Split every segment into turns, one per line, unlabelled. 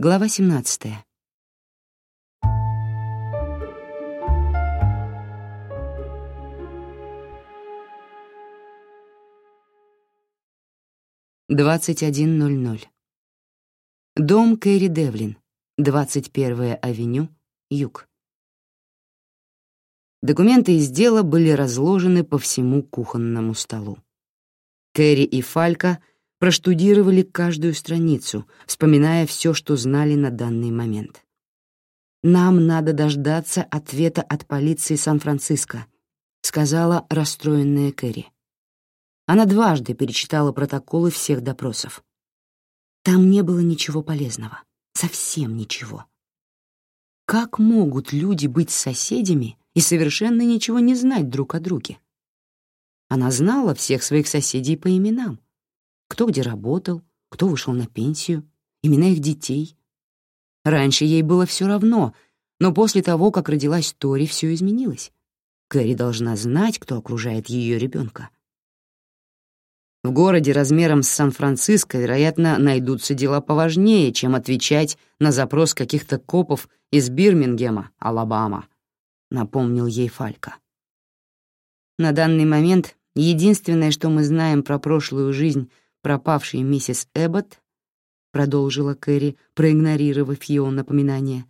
Глава 17. Двадцать один ноль ноль. Дом Кэрри Девлин, 21-я авеню, юг. Документы из дела были разложены по всему кухонному столу. Кэрри и Фалька проштудировали каждую страницу, вспоминая все, что знали на данный момент. «Нам надо дождаться ответа от полиции Сан-Франциско», — сказала расстроенная Кэрри. Она дважды перечитала протоколы всех допросов. Там не было ничего полезного, совсем ничего. Как могут люди быть соседями и совершенно ничего не знать друг о друге? Она знала всех своих соседей по именам, кто где работал, кто вышел на пенсию, имена их детей. Раньше ей было все равно, но после того, как родилась Тори, все изменилось. Кэрри должна знать, кто окружает ее ребенка. В городе размером с Сан-Франциско, вероятно, найдутся дела поважнее, чем отвечать на запрос каких-то копов из Бирмингема, Алабама, напомнил ей Фалька. На данный момент единственное, что мы знаем про прошлую жизнь пропавшей миссис Эббот, продолжила Кэрри, проигнорировав его напоминание,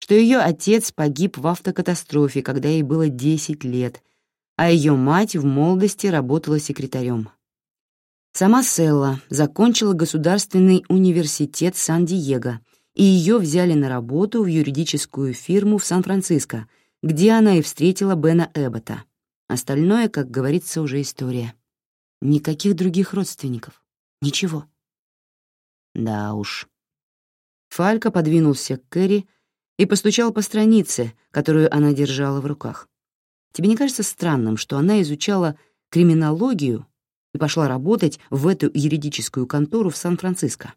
что ее отец погиб в автокатастрофе, когда ей было 10 лет, а ее мать в молодости работала секретарем. Сама Селла закончила Государственный университет Сан-Диего, и ее взяли на работу в юридическую фирму в Сан-Франциско, где она и встретила Бена Эббота. Остальное, как говорится, уже история. Никаких других родственников. Ничего. Да уж. Фалька подвинулся к Кэрри и постучал по странице, которую она держала в руках. Тебе не кажется странным, что она изучала криминологию и пошла работать в эту юридическую контору в Сан-Франциско?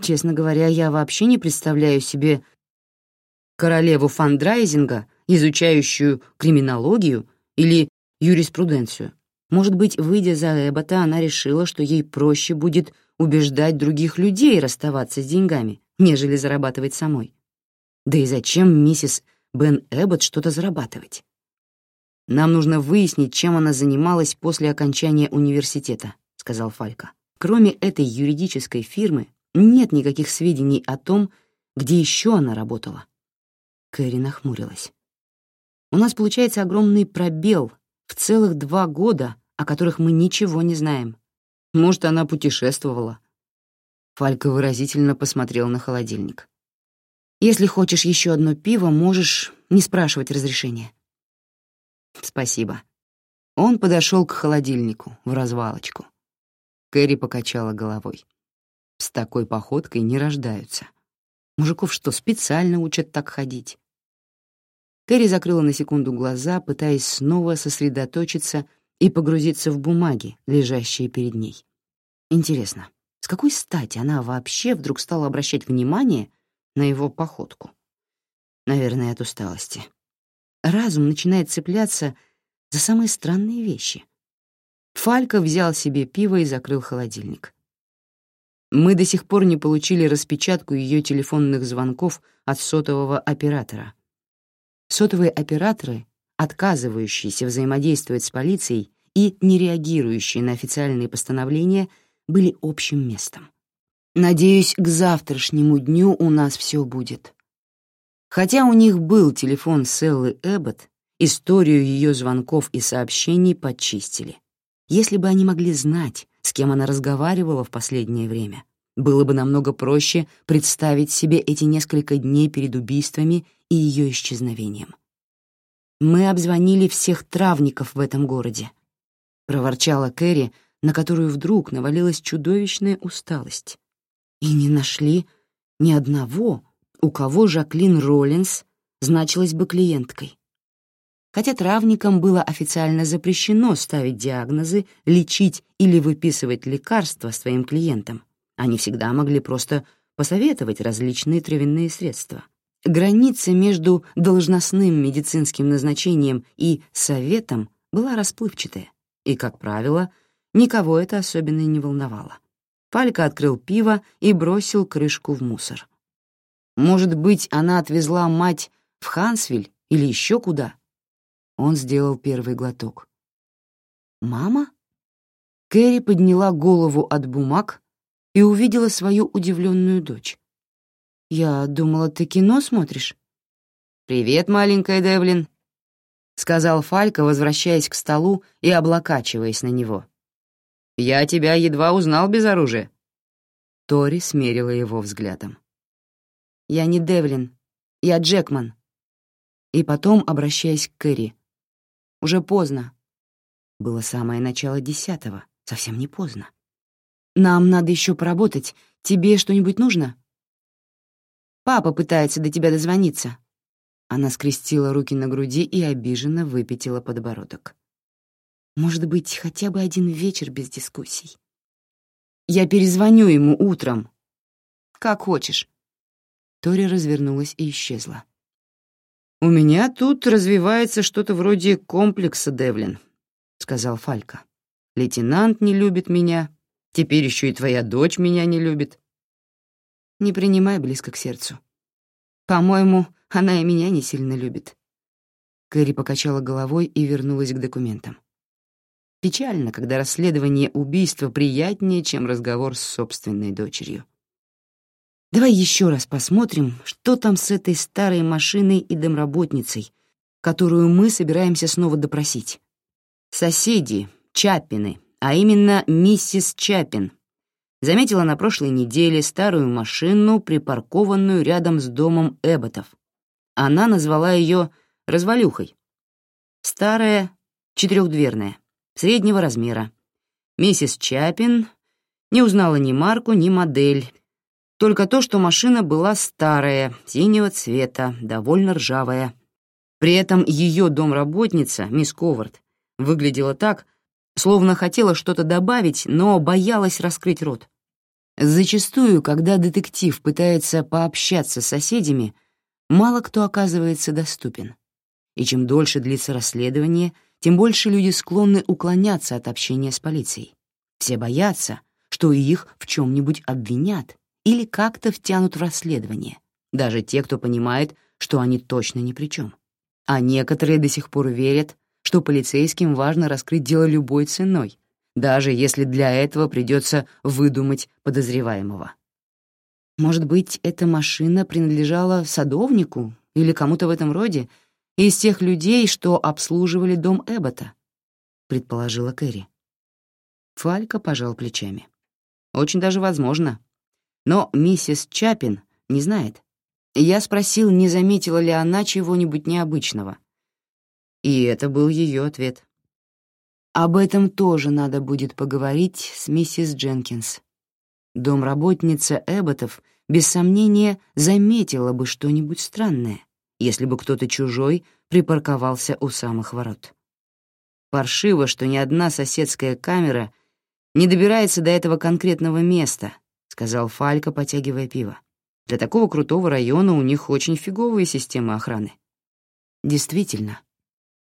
Честно говоря, я вообще не представляю себе королеву фандрайзинга, изучающую криминологию или юриспруденцию. Может быть, выйдя за Эббота, она решила, что ей проще будет убеждать других людей расставаться с деньгами, нежели зарабатывать самой. Да и зачем миссис Бен Эббот что-то зарабатывать? «Нам нужно выяснить, чем она занималась после окончания университета», — сказал Фалька. «Кроме этой юридической фирмы нет никаких сведений о том, где еще она работала». Кэрри нахмурилась. «У нас получается огромный пробел в целых два года о которых мы ничего не знаем. Может, она путешествовала. Фалька выразительно посмотрел на холодильник. Если хочешь еще одно пиво, можешь не спрашивать разрешения. Спасибо. Он подошел к холодильнику, в развалочку. Кэрри покачала головой. С такой походкой не рождаются. Мужиков что, специально учат так ходить? Кэрри закрыла на секунду глаза, пытаясь снова сосредоточиться и погрузиться в бумаги, лежащие перед ней. Интересно, с какой стати она вообще вдруг стала обращать внимание на его походку? Наверное, от усталости. Разум начинает цепляться за самые странные вещи. Фалька взял себе пиво и закрыл холодильник. Мы до сих пор не получили распечатку ее телефонных звонков от сотового оператора. Сотовые операторы отказывающиеся взаимодействовать с полицией и не реагирующие на официальные постановления, были общим местом. Надеюсь, к завтрашнему дню у нас все будет. Хотя у них был телефон Селлы Эббот, историю ее звонков и сообщений подчистили. Если бы они могли знать, с кем она разговаривала в последнее время, было бы намного проще представить себе эти несколько дней перед убийствами и ее исчезновением. Мы обзвонили всех травников в этом городе, проворчала Кэрри, на которую вдруг навалилась чудовищная усталость. И не нашли ни одного, у кого Жаклин Роллинс значилась бы клиенткой. Хотя травникам было официально запрещено ставить диагнозы, лечить или выписывать лекарства своим клиентам, они всегда могли просто посоветовать различные травяные средства. Граница между должностным медицинским назначением и советом была расплывчатая, и, как правило, никого это особенно не волновало. Палька открыл пиво и бросил крышку в мусор. Может быть, она отвезла мать в Хансвиль или еще куда? Он сделал первый глоток. «Мама?» Кэрри подняла голову от бумаг и увидела свою удивленную дочь. «Я думала, ты кино смотришь?» «Привет, маленькая Девлин», — сказал Фалька, возвращаясь к столу и облокачиваясь на него. «Я тебя едва узнал без оружия». Тори смерила его взглядом. «Я не Девлин, я Джекман». И потом, обращаясь к Кэрри, «Уже поздно». Было самое начало десятого, совсем не поздно. «Нам надо еще поработать. Тебе что-нибудь нужно?» «Папа пытается до тебя дозвониться», она скрестила руки на груди и обиженно выпятила подбородок. «Может быть, хотя бы один вечер без дискуссий?» «Я перезвоню ему утром». «Как хочешь». Тори развернулась и исчезла. «У меня тут развивается что-то вроде комплекса, Девлин», — сказал Фалька. «Лейтенант не любит меня, теперь еще и твоя дочь меня не любит». «Не принимай близко к сердцу. По-моему, она и меня не сильно любит». Кэрри покачала головой и вернулась к документам. Печально, когда расследование убийства приятнее, чем разговор с собственной дочерью. Давай еще раз посмотрим, что там с этой старой машиной и домработницей, которую мы собираемся снова допросить. Соседи, Чаппины, а именно миссис Чаппин, заметила на прошлой неделе старую машину, припаркованную рядом с домом Эбботов, она назвала ее «развалюхой». Старая, четырехдверная, среднего размера. Миссис Чапин не узнала ни марку, ни модель, только то, что машина была старая, синего цвета, довольно ржавая. При этом ее домработница, мисс Ковард, выглядела так, словно хотела что-то добавить, но боялась раскрыть рот. Зачастую, когда детектив пытается пообщаться с соседями, мало кто оказывается доступен. И чем дольше длится расследование, тем больше люди склонны уклоняться от общения с полицией. Все боятся, что их в чем-нибудь обвинят или как-то втянут в расследование, даже те, кто понимает, что они точно ни при чем. А некоторые до сих пор верят, что полицейским важно раскрыть дело любой ценой, даже если для этого придется выдумать подозреваемого. Может быть, эта машина принадлежала садовнику или кому-то в этом роде, из тех людей, что обслуживали дом Эббота, предположила Кэрри. Фалька пожал плечами. Очень даже возможно. Но миссис Чапин не знает. Я спросил, не заметила ли она чего-нибудь необычного. И это был ее ответ. Об этом тоже надо будет поговорить с миссис Дженкинс. Домработница Эбботов без сомнения заметила бы что-нибудь странное, если бы кто-то чужой припарковался у самых ворот. Паршиво, что ни одна соседская камера не добирается до этого конкретного места, сказал Фалька, потягивая пиво. Для такого крутого района у них очень фиговые системы охраны. Действительно,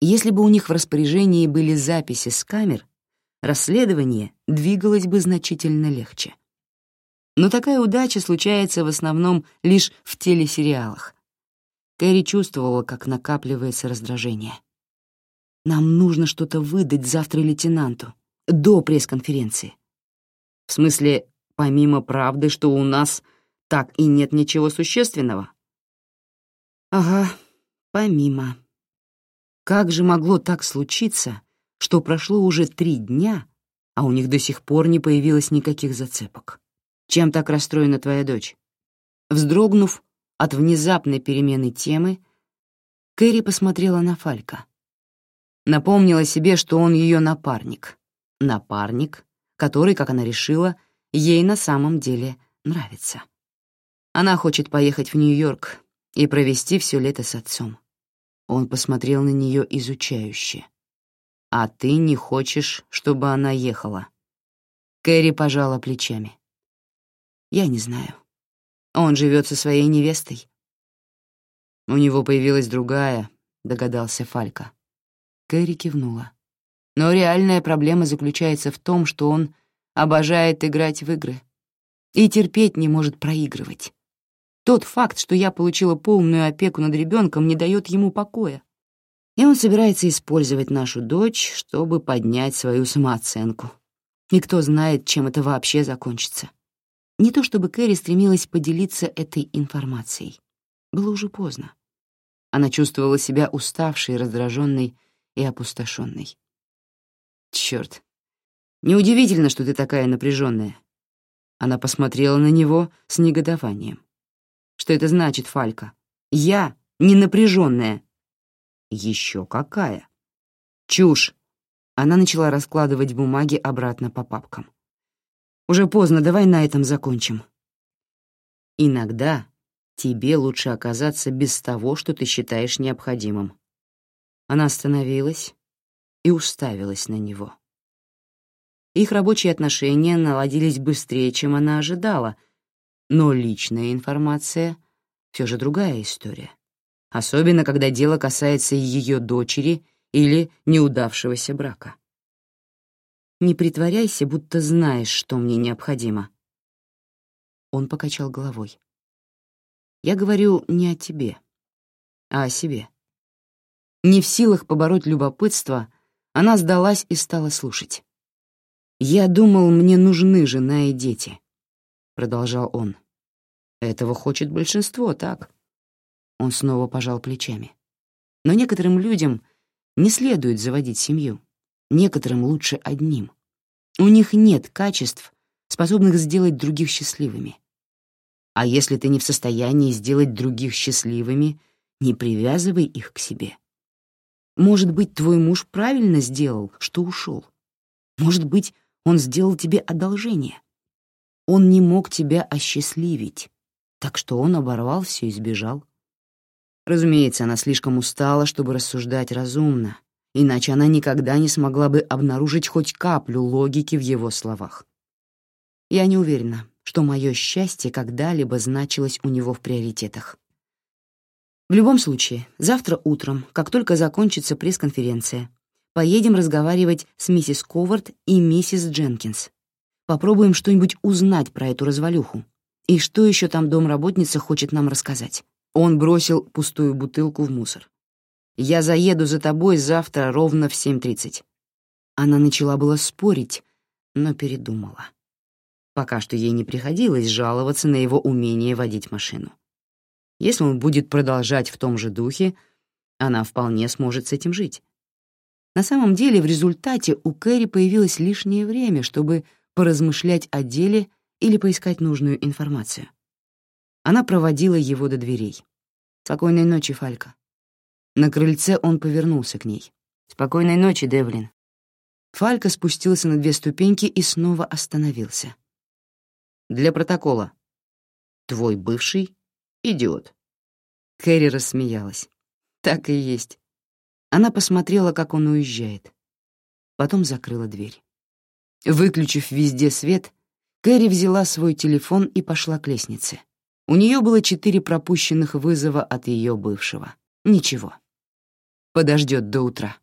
если бы у них в распоряжении были записи с камер, расследование двигалось бы значительно легче. Но такая удача случается в основном лишь в телесериалах. Кэрри чувствовала, как накапливается раздражение. «Нам нужно что-то выдать завтра лейтенанту, до пресс-конференции». «В смысле, помимо правды, что у нас так и нет ничего существенного?» «Ага, помимо». Как же могло так случиться, что прошло уже три дня, а у них до сих пор не появилось никаких зацепок? Чем так расстроена твоя дочь?» Вздрогнув от внезапной перемены темы, Кэрри посмотрела на Фалька. Напомнила себе, что он ее напарник. Напарник, который, как она решила, ей на самом деле нравится. Она хочет поехать в Нью-Йорк и провести все лето с отцом. Он посмотрел на нее изучающе. «А ты не хочешь, чтобы она ехала?» Кэрри пожала плечами. Я не знаю. Он живет со своей невестой. У него появилась другая, догадался Фалька. Кэрри кивнула. Но реальная проблема заключается в том, что он обожает играть в игры и терпеть не может проигрывать. Тот факт, что я получила полную опеку над ребенком, не дает ему покоя. И он собирается использовать нашу дочь, чтобы поднять свою самооценку. И кто знает, чем это вообще закончится. Не то чтобы Кэрри стремилась поделиться этой информацией. Было уже поздно. Она чувствовала себя уставшей, раздраженной и опустошенной. Черт, неудивительно, что ты такая напряженная. Она посмотрела на него с негодованием. Что это значит, Фалька? Я не напряженная. Еще какая? Чушь. Она начала раскладывать бумаги обратно по папкам. Уже поздно, давай на этом закончим. Иногда тебе лучше оказаться без того, что ты считаешь необходимым. Она остановилась и уставилась на него. Их рабочие отношения наладились быстрее, чем она ожидала, но личная информация — все же другая история. Особенно, когда дело касается ее дочери или неудавшегося брака. Не притворяйся, будто знаешь, что мне необходимо. Он покачал головой. Я говорю не о тебе, а о себе. Не в силах побороть любопытство, она сдалась и стала слушать. «Я думал, мне нужны жена и дети», — продолжал он. «Этого хочет большинство, так?» Он снова пожал плечами. «Но некоторым людям не следует заводить семью, некоторым лучше одним. У них нет качеств, способных сделать других счастливыми. А если ты не в состоянии сделать других счастливыми, не привязывай их к себе. Может быть, твой муж правильно сделал, что ушел. Может быть, он сделал тебе одолжение. Он не мог тебя осчастливить, так что он оборвал все и сбежал. Разумеется, она слишком устала, чтобы рассуждать разумно, иначе она никогда не смогла бы обнаружить хоть каплю логики в его словах. Я не уверена, что мое счастье когда-либо значилось у него в приоритетах. В любом случае, завтра утром, как только закончится пресс-конференция, поедем разговаривать с миссис Ковард и миссис Дженкинс. Попробуем что-нибудь узнать про эту развалюху. И что еще там домработница хочет нам рассказать. Он бросил пустую бутылку в мусор. «Я заеду за тобой завтра ровно в 7.30». Она начала было спорить, но передумала. Пока что ей не приходилось жаловаться на его умение водить машину. Если он будет продолжать в том же духе, она вполне сможет с этим жить. На самом деле, в результате у Кэрри появилось лишнее время, чтобы поразмышлять о деле или поискать нужную информацию. Она проводила его до дверей. «Спокойной ночи, Фалька». На крыльце он повернулся к ней. «Спокойной ночи, Девлин». Фалька спустился на две ступеньки и снова остановился. «Для протокола. Твой бывший Идиот. Кэрри рассмеялась. Так и есть. Она посмотрела, как он уезжает. Потом закрыла дверь. Выключив везде свет, Кэрри взяла свой телефон и пошла к лестнице. У нее было четыре пропущенных вызова от ее бывшего. Ничего. Подождет до утра.